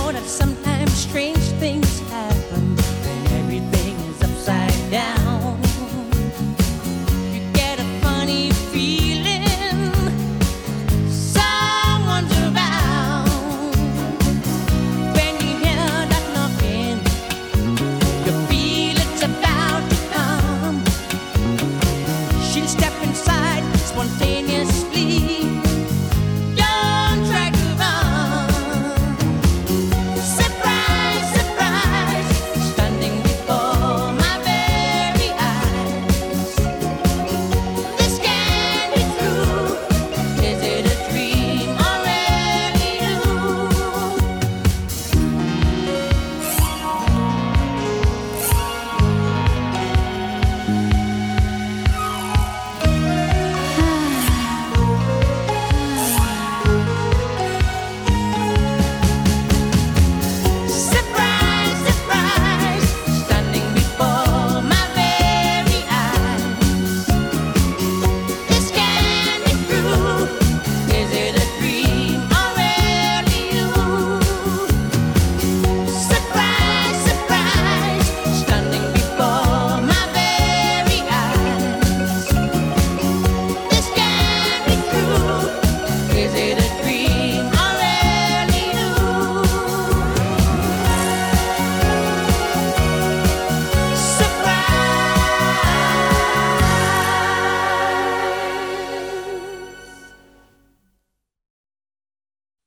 know that sometimes strange things happen.